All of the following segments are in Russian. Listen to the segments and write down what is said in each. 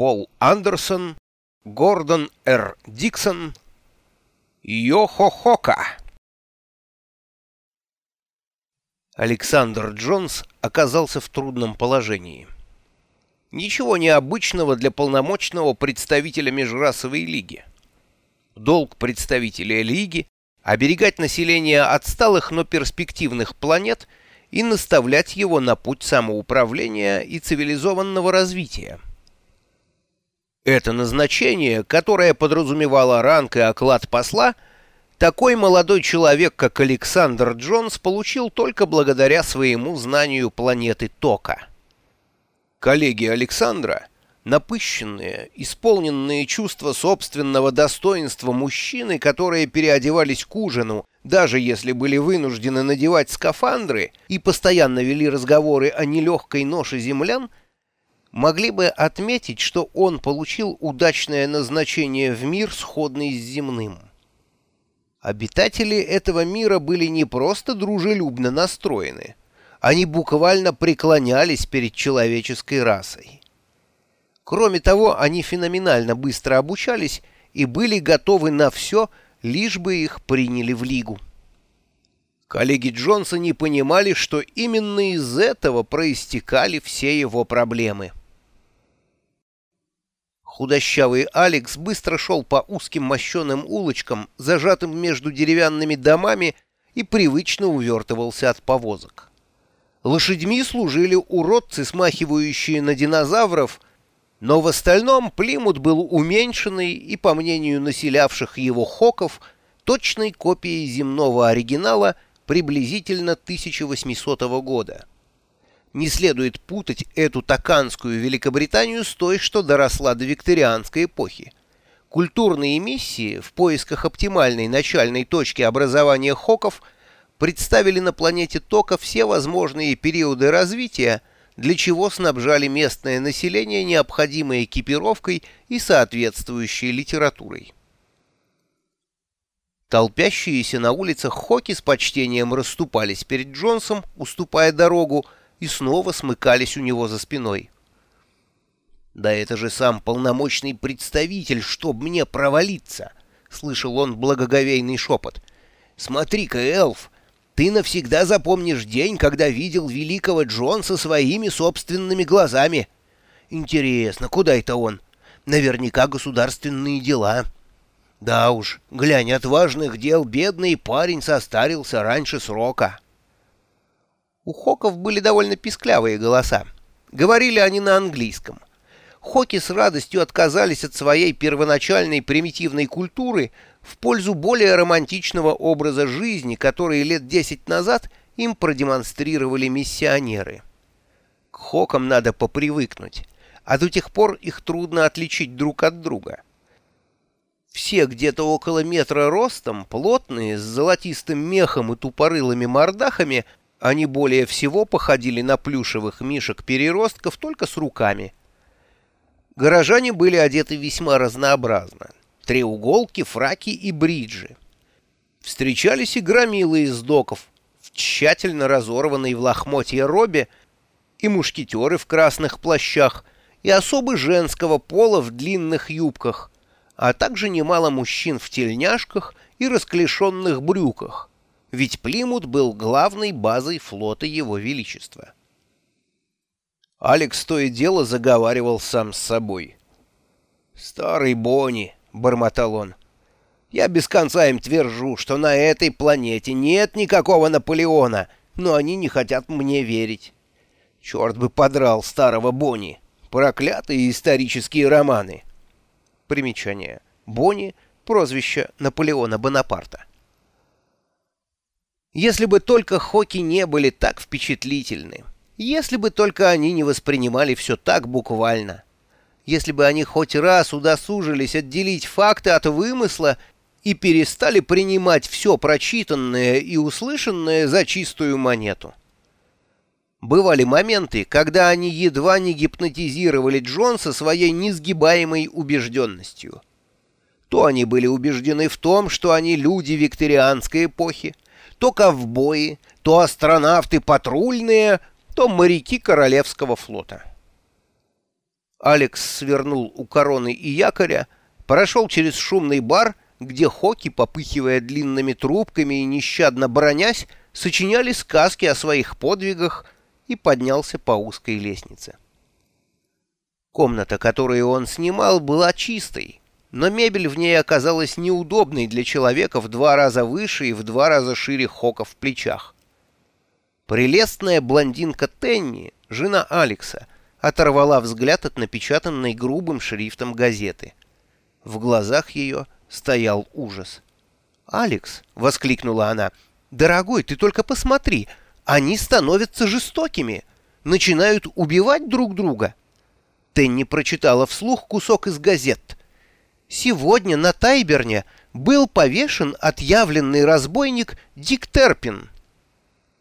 Пол Андерсон, Гордон Р. Диксон, Йо-хо-хока. Александр Джонс оказался в трудном положении. Ничего необычного для полномочного представителя Межрасовой лиги. Долг представителя лиги — оберегать население отсталых, но перспективных планет и наставлять его на путь самоуправления и цивилизованного развития. Это назначение, которое подразумевало ранг и оклад посла, такой молодой человек, как Александр Джонс, получил только благодаря своему знанию планеты Тока. Коллеги Александра, напыщенные, исполненные чувства собственного достоинства мужчины, которые переодевались к ужину, даже если были вынуждены надевать скафандры и постоянно вели разговоры о нелегкой ноше землян, могли бы отметить, что он получил удачное назначение в мир, сходный с земным. Обитатели этого мира были не просто дружелюбно настроены, они буквально преклонялись перед человеческой расой. Кроме того, они феноменально быстро обучались и были готовы на все, лишь бы их приняли в Лигу. Коллеги Джонса не понимали, что именно из этого проистекали все его проблемы. Худощавый Алекс быстро шел по узким мощеным улочкам, зажатым между деревянными домами, и привычно увертывался от повозок. Лошадьми служили уродцы, смахивающие на динозавров, но в остальном Плимут был уменьшенный и, по мнению населявших его хоков, точной копией земного оригинала приблизительно 1800 года. Не следует путать эту токанскую Великобританию с той, что доросла до викторианской эпохи. Культурные миссии в поисках оптимальной начальной точки образования хоков – представили на планете Тока все возможные периоды развития, для чего снабжали местное население необходимой экипировкой и соответствующей литературой. Толпящиеся на улицах Хоки с почтением расступались перед Джонсом, уступая дорогу, и снова смыкались у него за спиной. «Да это же сам полномочный представитель, чтоб мне провалиться!» — слышал он благоговейный шепот. «Смотри-ка, эльф, ты навсегда запомнишь день, когда видел великого Джонса своими собственными глазами. Интересно, куда это он? Наверняка государственные дела. Да уж, глянь, от важных дел бедный парень состарился раньше срока. У Хоков были довольно писклявые голоса. Говорили они на английском. Хоки с радостью отказались от своей первоначальной примитивной культуры в пользу более романтичного образа жизни, который лет десять назад им продемонстрировали миссионеры. К Хокам надо попривыкнуть, а до тех пор их трудно отличить друг от друга. Все где-то около метра ростом, плотные, с золотистым мехом и тупорылыми мордахами, они более всего походили на плюшевых мишек-переростков только с руками – Горожане были одеты весьма разнообразно. Треуголки, фраки и бриджи. Встречались и громилы из доков в тщательно разорванной в лохмотье робе, и мушкетеры в красных плащах, и особы женского пола в длинных юбках, а также немало мужчин в тельняшках и расклешенных брюках, ведь Плимут был главной базой флота Его Величества. Алекс то и дело заговаривал сам с собой. «Старый Бонни», — бормотал он, — «я без конца им твержу, что на этой планете нет никакого Наполеона, но они не хотят мне верить. Черт бы подрал старого Бонни, проклятые исторические романы». Примечание. Бонни — прозвище Наполеона Бонапарта. Если бы только Хоки не были так впечатлительны, если бы только они не воспринимали все так буквально. Если бы они хоть раз удосужились отделить факты от вымысла и перестали принимать все прочитанное и услышанное за чистую монету. Бывали моменты, когда они едва не гипнотизировали Джонса своей несгибаемой убежденностью. То они были убеждены в том, что они люди викторианской эпохи, то ковбои, то астронавты патрульные, то моряки Королевского флота. Алекс свернул у короны и якоря, прошел через шумный бар, где Хоки, попыхивая длинными трубками и нещадно бронясь, сочиняли сказки о своих подвигах и поднялся по узкой лестнице. Комната, которую он снимал, была чистой, но мебель в ней оказалась неудобной для человека в два раза выше и в два раза шире Хока в плечах. Прелестная блондинка Тенни, жена Алекса, оторвала взгляд от напечатанной грубым шрифтом газеты. В глазах ее стоял ужас. «Алекс!» — воскликнула она. «Дорогой, ты только посмотри! Они становятся жестокими! Начинают убивать друг друга!» Тенни прочитала вслух кусок из газет. «Сегодня на Тайберне был повешен отъявленный разбойник Дик Терпин».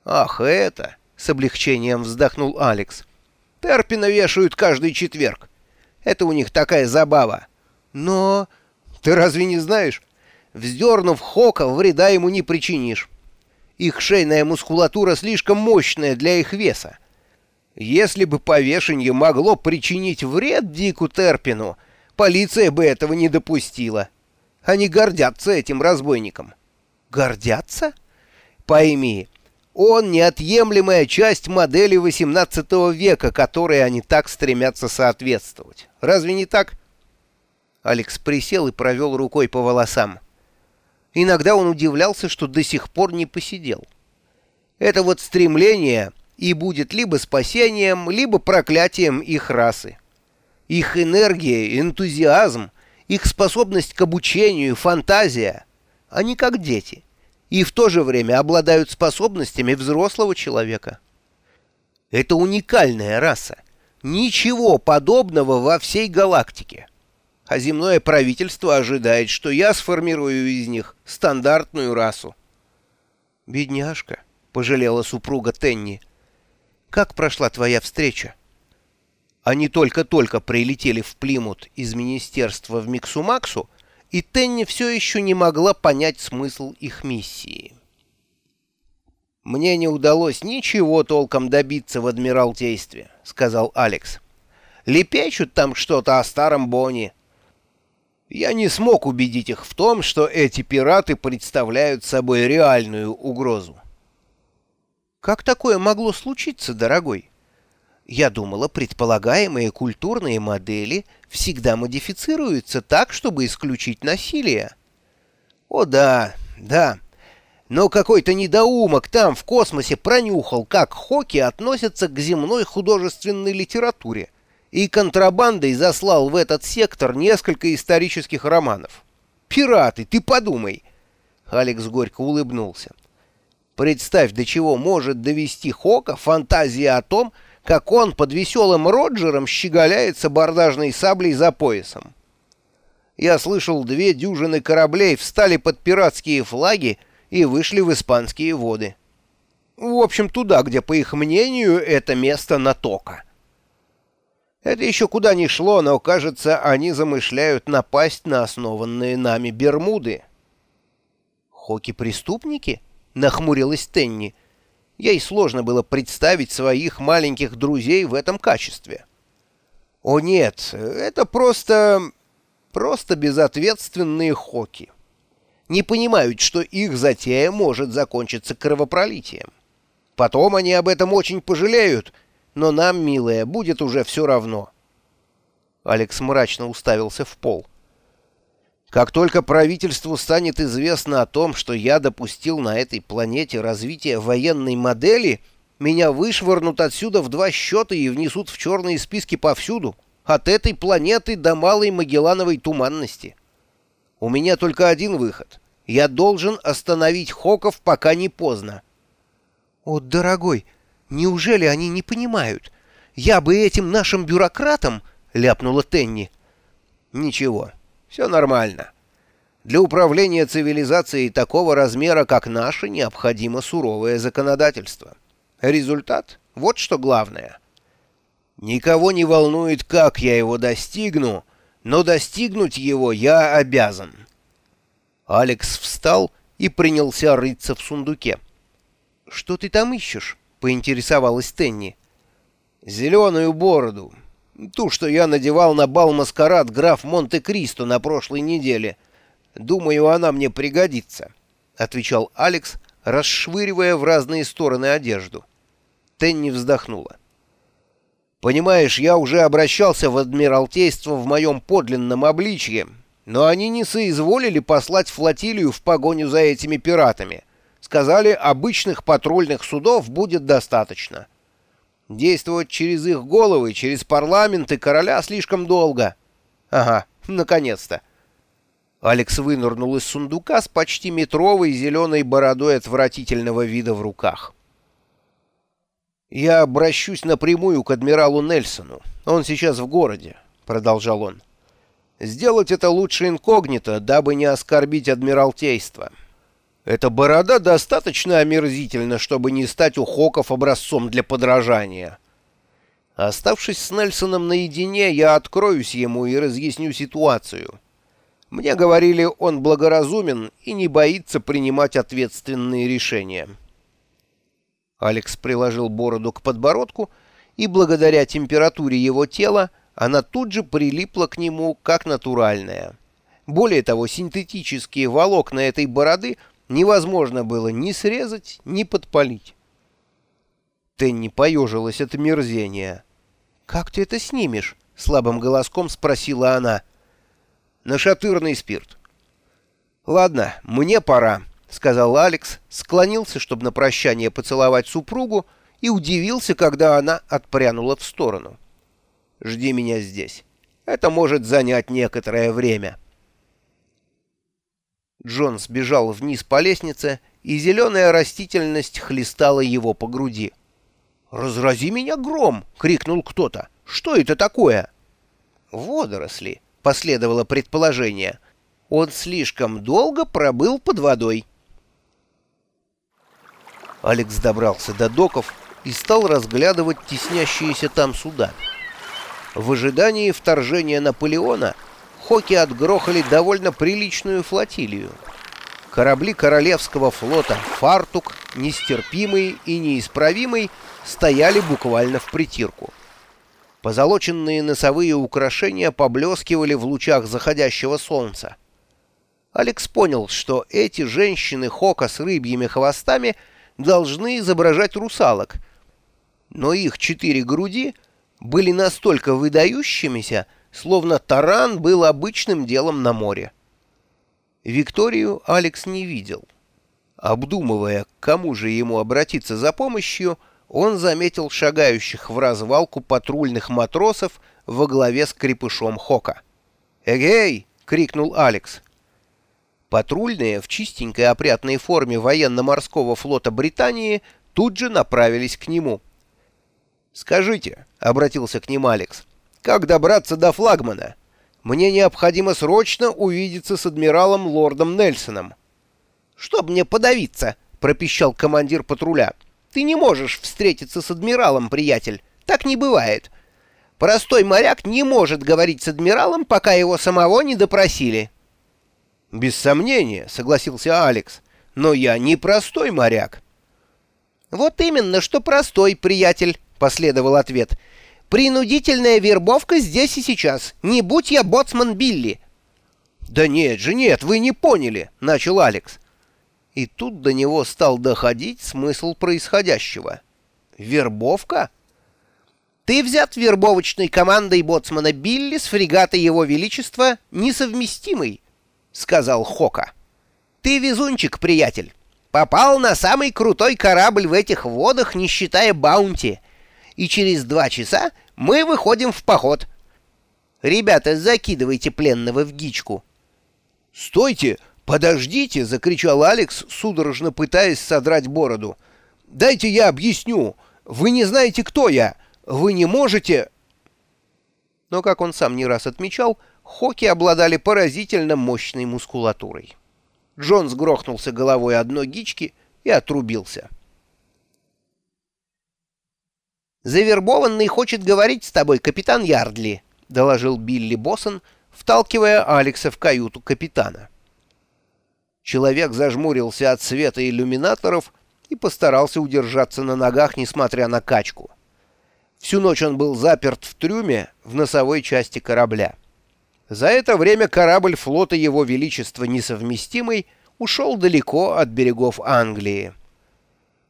«Ах, это!» — с облегчением вздохнул Алекс. Терпина вешают каждый четверг. Это у них такая забава. Но ты разве не знаешь? Вздернув Хока, вреда ему не причинишь. Их шейная мускулатура слишком мощная для их веса. Если бы повешенье могло причинить вред Дику Терпину, полиция бы этого не допустила. Они гордятся этим разбойником. Гордятся? Пойми, он неотъемлемая часть модели XVIII века, которой они так стремятся соответствовать. Разве не так? Алекс присел и провел рукой по волосам. Иногда он удивлялся, что до сих пор не посидел. Это вот стремление и будет либо спасением, либо проклятием их расы. Их энергия, энтузиазм, их способность к обучению, фантазия. Они как дети и в то же время обладают способностями взрослого человека. Это уникальная раса. Ничего подобного во всей галактике. А земное правительство ожидает, что я сформирую из них стандартную расу. «Бедняжка», — пожалела супруга Тенни. «Как прошла твоя встреча?» Они только-только прилетели в Плимут из министерства в Миксумаксу, и Тенни все еще не могла понять смысл их миссии. «Мне не удалось ничего толком добиться в Адмиралтействе», — сказал Алекс. «Лепечут там что-то о старом Бонни. Я не смог убедить их в том, что эти пираты представляют собой реальную угрозу». «Как такое могло случиться, дорогой?» Я думала, предполагаемые культурные модели всегда модифицируются так, чтобы исключить насилие. О да, да. Но какой-то недоумок там, в космосе, пронюхал, как хоки относятся к земной художественной литературе, и контрабандой заслал в этот сектор несколько исторических романов. «Пираты, ты подумай!» Алекс горько улыбнулся. «Представь, до чего может довести Хока фантазия о том, как он под веселым Роджером щеголяется бордажной саблей за поясом. Я слышал, две дюжины кораблей встали под пиратские флаги и вышли в испанские воды. В общем, туда, где, по их мнению, это место натока. Это еще куда ни шло, но, кажется, они замышляют напасть на основанные нами Бермуды. «Хоки-преступники?» — нахмурилась Тенни — Ей сложно было представить своих маленьких друзей в этом качестве. О нет, это просто... просто безответственные хоки. Не понимают, что их затея может закончиться кровопролитием. Потом они об этом очень пожалеют, но нам, милая, будет уже все равно. Алекс мрачно уставился в пол. Как только правительству станет известно о том, что я допустил на этой планете развитие военной модели, меня вышвырнут отсюда в два счета и внесут в черные списки повсюду, от этой планеты до Малой Магеллановой туманности. У меня только один выход. Я должен остановить Хоков, пока не поздно. — О, дорогой, неужели они не понимают? Я бы этим нашим бюрократам... — ляпнула Тенни. — Ничего. Все нормально. Для управления цивилизацией такого размера, как наша, необходимо суровое законодательство. Результат — вот что главное. Никого не волнует, как я его достигну, но достигнуть его я обязан. Алекс встал и принялся рыться в сундуке. «Что ты там ищешь?» — поинтересовалась Тенни. «Зеленую бороду. Ту, что я надевал на бал-маскарад граф Монте-Кристо на прошлой неделе. Думаю, она мне пригодится», — отвечал Алекс, расшвыривая в разные стороны одежду. Тенни вздохнула. «Понимаешь, я уже обращался в Адмиралтейство в моем подлинном обличье, но они не соизволили послать флотилию в погоню за этими пиратами. Сказали, обычных патрульных судов будет достаточно». Действовать через их головы, через парламент и короля слишком долго. Ага, наконец-то. Алекс вынырнул из сундука с почти метровой зеленой бородой отвратительного вида в руках. «Я обращусь напрямую к адмиралу Нельсону. Он сейчас в городе», — продолжал он. «Сделать это лучше инкогнито, дабы не оскорбить адмиралтейство». Эта борода достаточно омерзительна, чтобы не стать у Хоков образцом для подражания. Оставшись с Нельсоном наедине, я откроюсь ему и разъясню ситуацию. Мне говорили, он благоразумен и не боится принимать ответственные решения. Алекс приложил бороду к подбородку, и благодаря температуре его тела она тут же прилипла к нему как натуральная. Более того, синтетические волокна этой бороды — невозможно было ни срезать, ни подпалить. Тенни поежилась от мерзения. «Как ты это снимешь?» — слабым голоском спросила она. «Нашатырный спирт». «Ладно, мне пора», — сказал Алекс, склонился, чтобы на прощание поцеловать супругу, и удивился, когда она отпрянула в сторону. «Жди меня здесь. Это может занять некоторое время». Джон сбежал вниз по лестнице, и зеленая растительность хлестала его по груди. «Разрази меня гром!» — крикнул кто-то. «Что это такое?» «Водоросли», — последовало предположение. «Он слишком долго пробыл под водой». Алекс добрался до доков и стал разглядывать теснящиеся там суда. В ожидании вторжения Наполеона — Хоки отгрохали довольно приличную флотилию. Корабли Королевского флота «Фартук», нестерпимый и неисправимый, стояли буквально в притирку. Позолоченные носовые украшения поблескивали в лучах заходящего солнца. Алекс понял, что эти женщины Хока с рыбьими хвостами должны изображать русалок, но их четыре груди были настолько выдающимися, словно таран был обычным делом на море. Викторию Алекс не видел. Обдумывая, к кому же ему обратиться за помощью, он заметил шагающих в развалку патрульных матросов во главе с крепышом Хока. «Эгей!» — крикнул Алекс. Патрульные в чистенькой опрятной форме военно-морского флота Британии тут же направились к нему. «Скажите», — обратился к ним Алекс, как добраться до флагмана? Мне необходимо срочно увидеться с адмиралом лордом Нельсоном. «Чтоб мне подавиться!» — пропищал командир патруля. «Ты не можешь встретиться с адмиралом, приятель. Так не бывает. Простой моряк не может говорить с адмиралом, пока его самого не допросили». «Без сомнения», — согласился Алекс. «Но я не простой моряк». «Вот именно, что простой, приятель», — последовал ответ. Принудительная вербовка здесь и сейчас. Не будь я боцман Билли. Да нет же, нет, вы не поняли, начал Алекс. И тут до него стал доходить смысл происходящего. Вербовка? Ты взят вербовочной командой боцмана Билли с фрегата Его Величества несовместимый, сказал Хока. Ты везунчик, приятель. Попал на самый крутой корабль в этих водах, не считая баунти и через два часа мы выходим в поход. Ребята, закидывайте пленного в гичку. — Стойте! Подождите! — закричал Алекс, судорожно пытаясь содрать бороду. — Дайте я объясню. Вы не знаете, кто я. Вы не можете... Но, как он сам не раз отмечал, Хоки обладали поразительно мощной мускулатурой. Джон сгрохнулся головой одной гички и отрубился. «Завербованный хочет говорить с тобой, капитан Ярдли», — доложил Билли Боссон, вталкивая Алекса в каюту капитана. Человек зажмурился от света иллюминаторов и постарался удержаться на ногах, несмотря на качку. Всю ночь он был заперт в трюме в носовой части корабля. За это время корабль флота Его Величества Несовместимый ушел далеко от берегов Англии.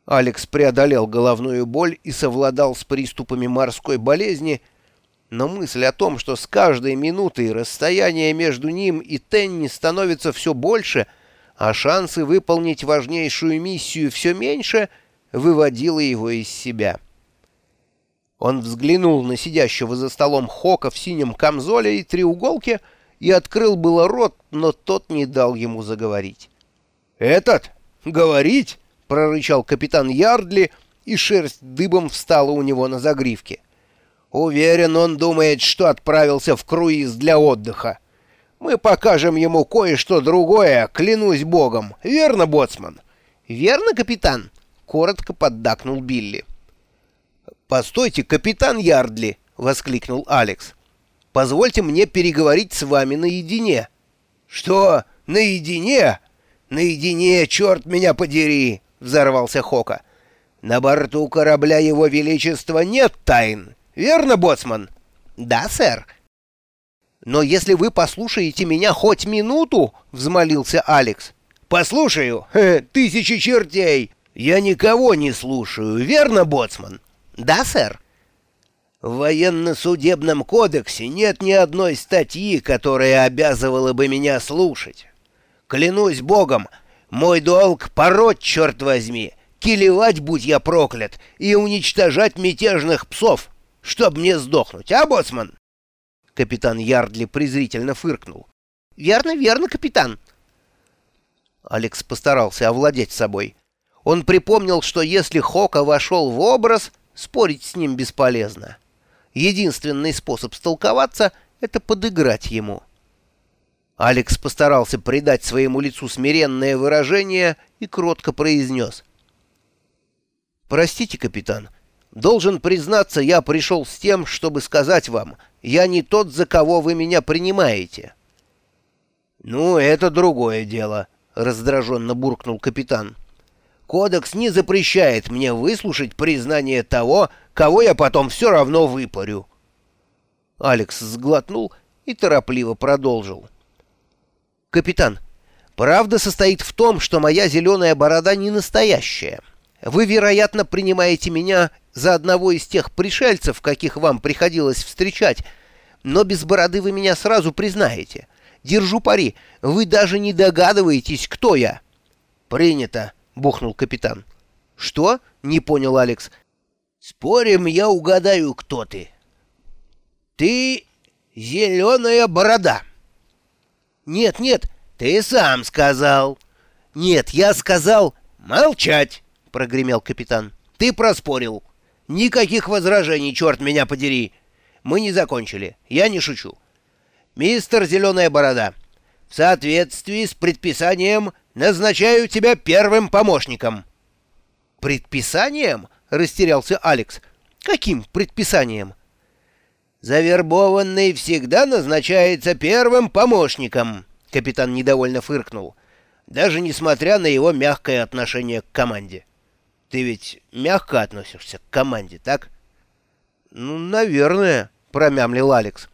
Алекс преодолел головную боль и совладал с приступами морской болезни, но мысль о том, что с каждой минутой расстояние между ним и Тенни становится все больше, а шансы выполнить важнейшую миссию все меньше, выводила его из себя. Он взглянул на сидящего за столом Хока в синем камзоле и треуголке и открыл было рот, но тот не дал ему заговорить. «Этот? Говорить?» — прорычал капитан Ярдли, и шерсть дыбом встала у него на загривке. «Уверен, он думает, что отправился в круиз для отдыха. Мы покажем ему кое-что другое, клянусь богом. Верно, боцман?» «Верно, капитан?» — коротко поддакнул Билли. «Постойте, капитан Ярдли!» — воскликнул Алекс. «Позвольте мне переговорить с вами наедине». «Что? Наедине? Наедине, черт меня подери!» — взорвался Хока. «На борту корабля Его Величества нет тайн, верно, боцман?» «Да, сэр». «Но если вы послушаете меня хоть минуту», — взмолился Алекс. «Послушаю? Хе, тысячи чертей! Я никого не слушаю, верно, боцман?» «Да, сэр». В военно-судебном кодексе нет ни одной статьи, которая обязывала бы меня слушать. Клянусь богом, мой долг — пороть, черт возьми, килевать, будь я проклят, и уничтожать мятежных псов, чтоб мне сдохнуть, а, боцман?» Капитан Ярдли презрительно фыркнул. «Верно, верно, капитан». Алекс постарался овладеть собой. Он припомнил, что если Хока вошел в образ, Спорить с ним бесполезно. Единственный способ столковаться — это подыграть ему. Алекс постарался придать своему лицу смиренное выражение и кротко произнес. «Простите, капитан, должен признаться, я пришел с тем, чтобы сказать вам, я не тот, за кого вы меня принимаете». «Ну, это другое дело», — раздраженно буркнул капитан. Кодекс не запрещает мне выслушать признание того, кого я потом все равно выпарю. Алекс сглотнул и торопливо продолжил. «Капитан, правда состоит в том, что моя зеленая борода не настоящая. Вы, вероятно, принимаете меня за одного из тех пришельцев, каких вам приходилось встречать, но без бороды вы меня сразу признаете. Держу пари, вы даже не догадываетесь, кто я». «Принято», бухнул капитан. «Что?» — не понял Алекс. «Спорим, я угадаю, кто ты». «Ты зеленая борода». «Нет, нет, ты сам сказал». «Нет, я сказал...» «Молчать!» — прогремел капитан. «Ты проспорил. Никаких возражений, черт меня подери. Мы не закончили. Я не шучу. Мистер Зеленая Борода, в соответствии с предписанием назначаю тебя первым помощником». «Предписанием?» — растерялся Алекс. «Каким предписанием?» «Завербованный всегда назначается первым помощником», — капитан недовольно фыркнул, даже несмотря на его мягкое отношение к команде. «Ты ведь мягко относишься к команде, так?» «Ну, наверное», — промямлил Алекс.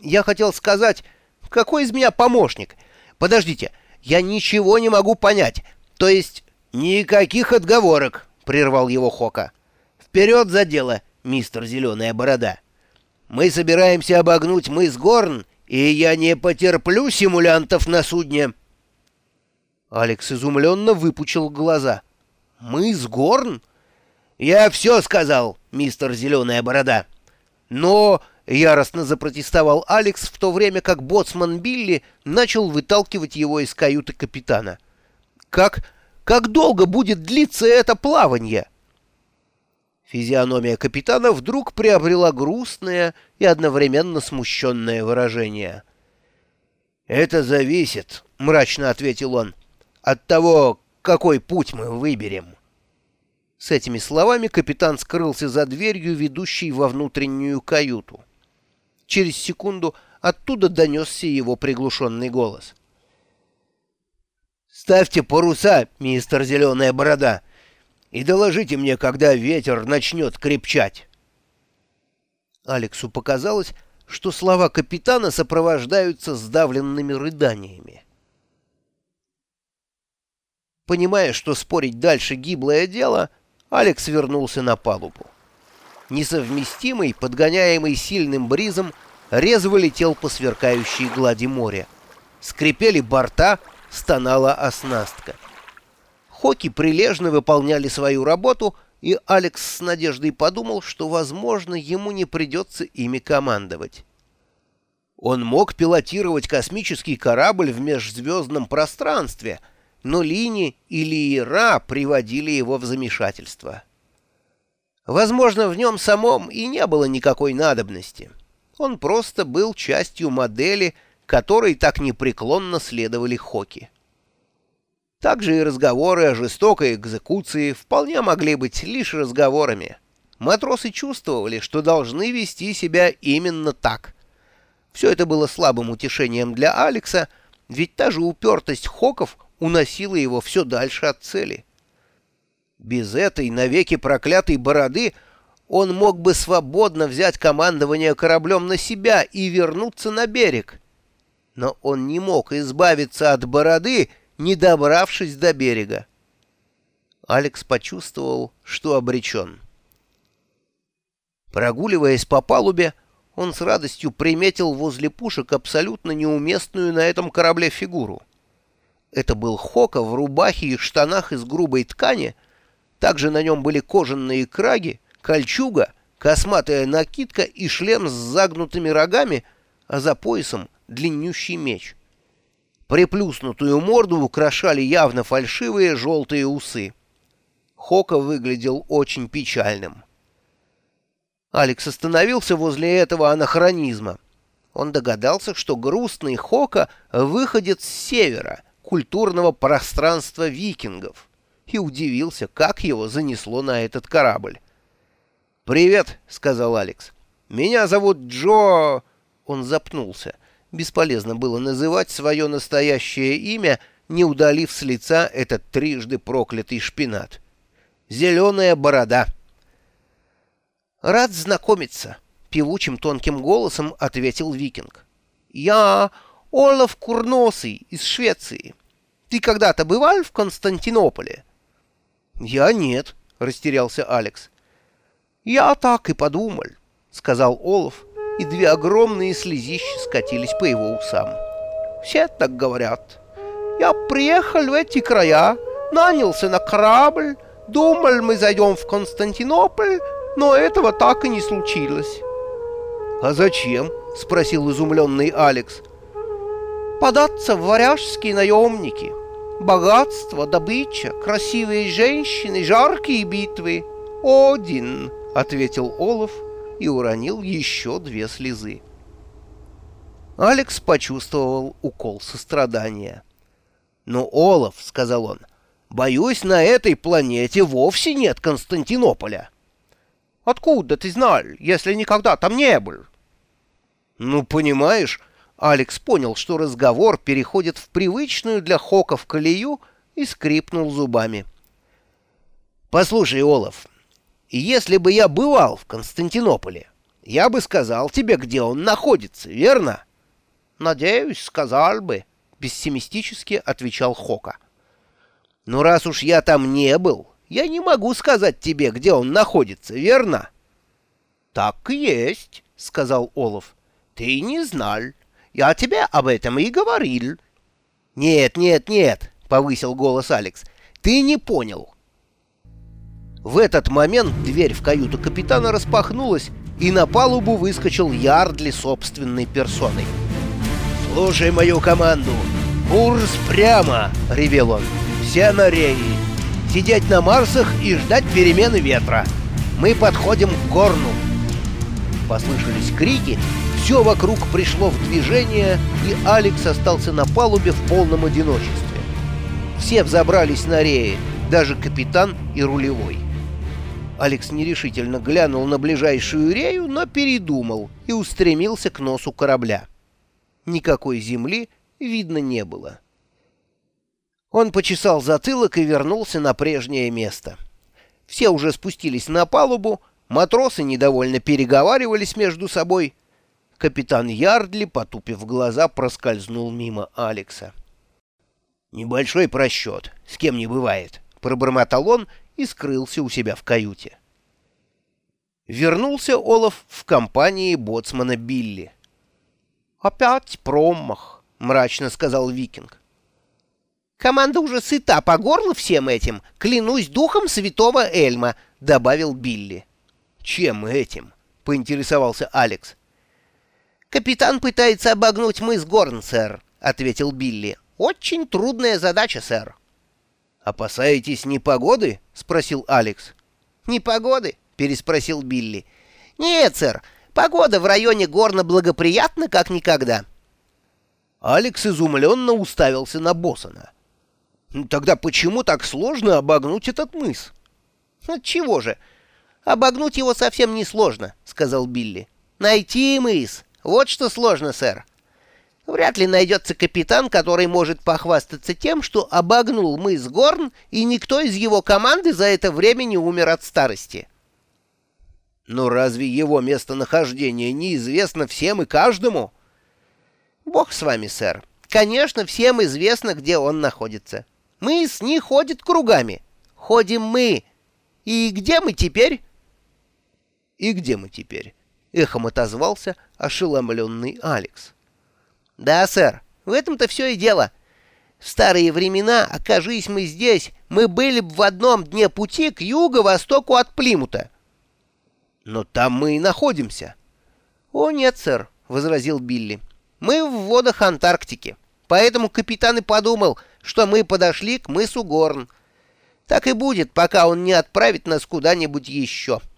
«Я хотел сказать, какой из меня помощник? Подождите, я ничего не могу понять. То есть никаких отговорок, прервал его Хока. Вперед за дело, мистер Зеленая Борода. Мы собираемся обогнуть мыс Горн, и я не потерплю симулянтов на судне. Алекс изумленно выпучил глаза. «Мыс Горн?» «Я все сказал, мистер Зеленая Борода. Но Яростно запротестовал Алекс, в то время как боцман Билли начал выталкивать его из каюты капитана. «Как... как долго будет длиться это плавание?» Физиономия капитана вдруг приобрела грустное и одновременно смущенное выражение. «Это зависит», — мрачно ответил он, — «от того, какой путь мы выберем». С этими словами капитан скрылся за дверью, ведущей во внутреннюю каюту. Через секунду оттуда донесся его приглушенный голос. «Ставьте паруса, мистер Зеленая Борода, и доложите мне, когда ветер начнет крепчать». Алексу показалось, что слова капитана сопровождаются сдавленными рыданиями. Понимая, что спорить дальше гиблое дело, Алекс вернулся на палубу. Несовместимый, подгоняемый сильным бризом, резво летел по сверкающей глади моря. Скрипели борта, стонала оснастка. Хоки прилежно выполняли свою работу, и Алекс с надеждой подумал, что, возможно, ему не придется ими командовать. Он мог пилотировать космический корабль в межзвездном пространстве — но Лини или Ира приводили его в замешательство. Возможно, в нем самом и не было никакой надобности. Он просто был частью модели, которой так непреклонно следовали Хоки. Также и разговоры о жестокой экзекуции вполне могли быть лишь разговорами. Матросы чувствовали, что должны вести себя именно так. Все это было слабым утешением для Алекса, ведь та же упертость Хоков уносила его все дальше от цели. Без этой навеки проклятой бороды он мог бы свободно взять командование кораблем на себя и вернуться на берег. Но он не мог избавиться от бороды, не добравшись до берега. Алекс почувствовал, что обречен. Прогуливаясь по палубе, он с радостью приметил возле пушек абсолютно неуместную на этом корабле фигуру. Это был Хока в рубахе и штанах из грубой ткани. Также на нем были кожаные краги, кольчуга, косматая накидка и шлем с загнутыми рогами, а за поясом длиннющий меч. Приплюснутую морду украшали явно фальшивые желтые усы. Хока выглядел очень печальным. Алекс остановился возле этого анахронизма. Он догадался, что грустный Хока выходит с севера — культурного пространства викингов и удивился, как его занесло на этот корабль. «Привет», — сказал Алекс. «Меня зовут Джо...» Он запнулся. Бесполезно было называть свое настоящее имя, не удалив с лица этот трижды проклятый шпинат. «Зеленая борода». «Рад знакомиться», — певучим тонким голосом ответил викинг. «Я Олаф Курносый из Швеции. Ты когда-то бывал в Константинополе?» «Я нет», — растерялся Алекс. «Я так и подумал», — сказал Олаф, и две огромные слезища скатились по его усам. «Все так говорят. Я приехал в эти края, нанялся на корабль, думал, мы зайдем в Константинополь, но этого так и не случилось». «А зачем?» — спросил изумленный Алекс податься в варяжские наемники. Богатство, добыча, красивые женщины, жаркие битвы. Один, — ответил Олаф и уронил еще две слезы. Алекс почувствовал укол сострадания. «Но, Олаф, — сказал он, — боюсь, на этой планете вовсе нет Константинополя». «Откуда ты знал, если никогда там не был?» «Ну, понимаешь, Алекс понял, что разговор переходит в привычную для Хоков колею и скрипнул зубами. «Послушай, Олаф, если бы я бывал в Константинополе, я бы сказал тебе, где он находится, верно?» «Надеюсь, сказал бы», — пессимистически отвечал Хока. «Ну, раз уж я там не был, я не могу сказать тебе, где он находится, верно?» «Так и есть», — сказал Олаф. «Ты не знал». Я тебе об этом и говорил. Нет, нет, нет, повысил голос Алекс. Ты не понял. В этот момент дверь в каюту капитана распахнулась, и на палубу выскочил Ярдли собственной персоной. «Слушай мою команду! Курс прямо!» — ревел он. «Все на реи! Сидеть на Марсах и ждать перемены ветра! Мы подходим к горну!» Послышались крики, все вокруг пришло в движение, и Алекс остался на палубе в полном одиночестве. Все взобрались на реи, даже капитан и рулевой. Алекс нерешительно глянул на ближайшую рею, но передумал и устремился к носу корабля. Никакой земли видно не было. Он почесал затылок и вернулся на прежнее место. Все уже спустились на палубу, Матросы недовольно переговаривались между собой. Капитан Ярдли, потупив глаза, проскользнул мимо Алекса. «Небольшой просчет, с кем не бывает», — пробормотал он и скрылся у себя в каюте. Вернулся Олаф в компании боцмана Билли. «Опять промах», — мрачно сказал Викинг. «Команда уже сыта по горло всем этим, клянусь духом святого Эльма», — добавил Билли. «Чем этим?» — поинтересовался Алекс. «Капитан пытается обогнуть мыс Горн, сэр», — ответил Билли. «Очень трудная задача, сэр». «Опасаетесь непогоды?» — спросил Алекс. «Непогоды?» — переспросил Билли. «Нет, сэр, погода в районе Горна благоприятна, как никогда». Алекс изумленно уставился на Боссона. «Тогда почему так сложно обогнуть этот мыс?» «Отчего же? Обогнуть его совсем несложно», — сказал Билли. «Найти мыс. Вот что сложно, сэр. Вряд ли найдется капитан, который может похвастаться тем, что обогнул мыс Горн, и никто из его команды за это время не умер от старости. Но разве его местонахождение неизвестно всем и каждому? Бог с вами, сэр. Конечно, всем известно, где он находится. Мыс не ходит кругами. Ходим мы. И где мы теперь? И где мы теперь? Эхом отозвался ошеломленный Алекс. Да, сэр, в этом-то все и дело. В старые времена, окажись мы здесь, мы были бы в одном дне пути к юго-востоку от Плимута. Но там мы и находимся. О, нет, сэр, — возразил Билли. Мы в водах Антарктики. Поэтому капитан и подумал, что мы подошли к мысу Горн. Так и будет, пока он не отправит нас куда-нибудь еще. —